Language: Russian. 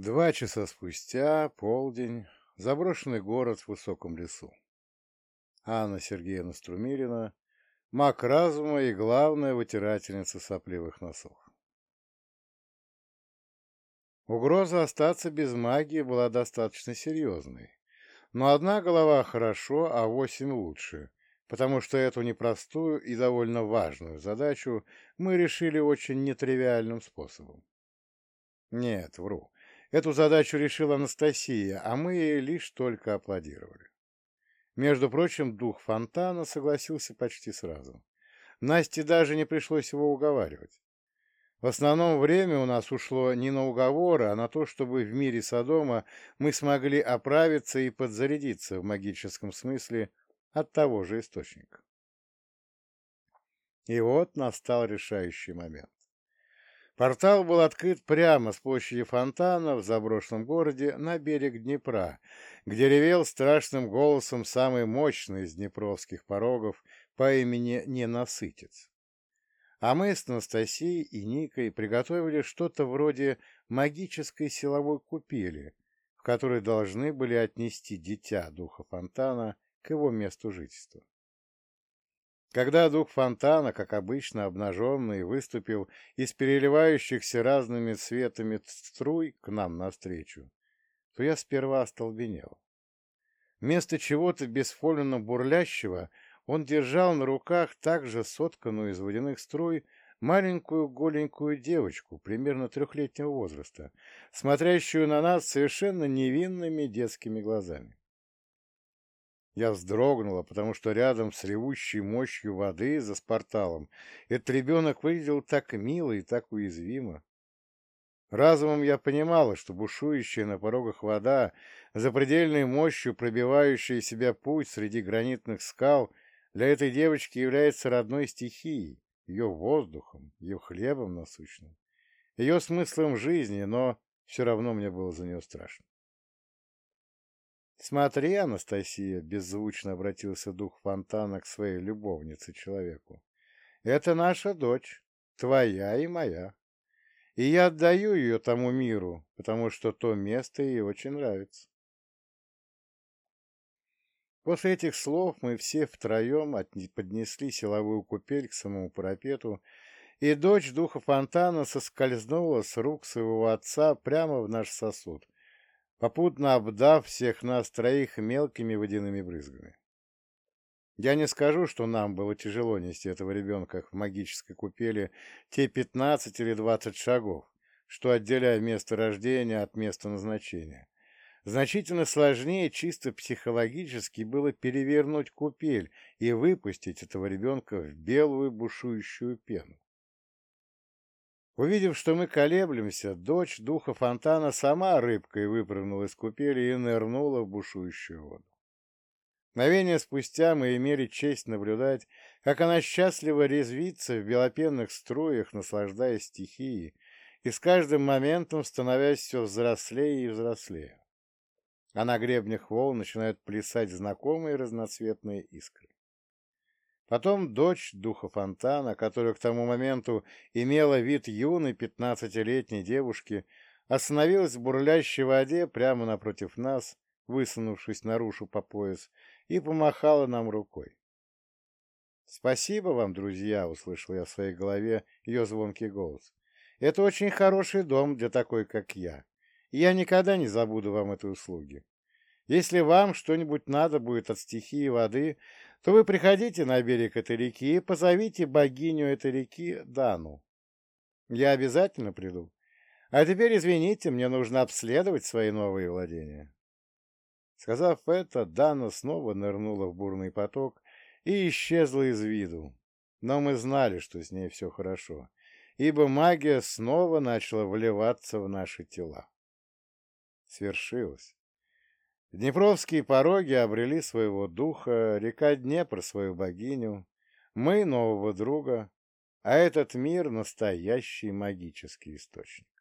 Два часа спустя, полдень, заброшенный город в высоком лесу. Анна Сергеевна Струмилина, маг разума и главная вытирательница сопливых носов. Угроза остаться без магии была достаточно серьезной. Но одна голова хорошо, а восемь лучше, потому что эту непростую и довольно важную задачу мы решили очень нетривиальным способом. Нет, вру. Эту задачу решила Анастасия, а мы ей лишь только аплодировали. Между прочим, дух фонтана согласился почти сразу. Насте даже не пришлось его уговаривать. В основном время у нас ушло не на уговоры, а на то, чтобы в мире Содома мы смогли оправиться и подзарядиться в магическом смысле от того же источника. И вот настал решающий момент. Портал был открыт прямо с площади фонтана в заброшенном городе на берег Днепра, где ревел страшным голосом самый мощный из днепровских порогов по имени Ненасытец. А мы с Анастасией и Никой приготовили что-то вроде магической силовой купели, в которой должны были отнести дитя духа фонтана к его месту жительства. Когда дух фонтана, как обычно обнаженный, выступил из переливающихся разными цветами струй к нам навстречу, то я сперва остолбенел. Вместо чего-то бесформенно бурлящего он держал на руках также сотканную из водяных струй маленькую голенькую девочку примерно трехлетнего возраста, смотрящую на нас совершенно невинными детскими глазами. Я вздрогнула, потому что рядом с ревущей мощью воды за спорталом этот ребенок выглядел так мило и так уязвимо. Разумом я понимала, что бушующая на порогах вода, запредельной мощью пробивающая себя путь среди гранитных скал, для этой девочки является родной стихией, ее воздухом, ее хлебом насущным, ее смыслом жизни, но все равно мне было за нее страшно. «Смотри, Анастасия!» — беззвучно обратился дух фонтана к своей любовнице-человеку. «Это наша дочь, твоя и моя. И я отдаю ее тому миру, потому что то место ей очень нравится». После этих слов мы все втроем поднесли силовую купель к самому парапету, и дочь духа фонтана соскользнула с рук своего отца прямо в наш сосуд, попутно обдав всех нас троих мелкими водяными брызгами. Я не скажу, что нам было тяжело нести этого ребенка в магической купели те пятнадцать или двадцать шагов, что отделяя место рождения от места назначения. Значительно сложнее чисто психологически было перевернуть купель и выпустить этого ребенка в белую бушующую пену. Увидев, что мы колеблемся, дочь духа фонтана сама рыбкой выпрыгнула из купели и нырнула в бушующую воду. Мгновение спустя мы имели честь наблюдать, как она счастливо резвится в белопенных струях, наслаждаясь стихией, и с каждым моментом становясь все взрослее и взрослее. А на гребнях волн начинают плясать знакомые разноцветные искры. Потом дочь духа фонтана, которая к тому моменту имела вид юной пятнадцатилетней девушки, остановилась в бурлящей воде прямо напротив нас, высунувшись наружу по пояс, и помахала нам рукой. «Спасибо вам, друзья!» — услышал я в своей голове ее звонкий голос. «Это очень хороший дом для такой, как я, я никогда не забуду вам этой услуги. Если вам что-нибудь надо будет от стихии воды, то вы приходите на берег этой реки и позовите богиню этой реки Дану. Я обязательно приду. А теперь, извините, мне нужно обследовать свои новые владения. Сказав это, Дана снова нырнула в бурный поток и исчезла из виду. Но мы знали, что с ней все хорошо, ибо магия снова начала вливаться в наши тела. Свершилось. Днепровские пороги обрели своего духа, река Днепр свою богиню, мы нового друга, а этот мир — настоящий магический источник.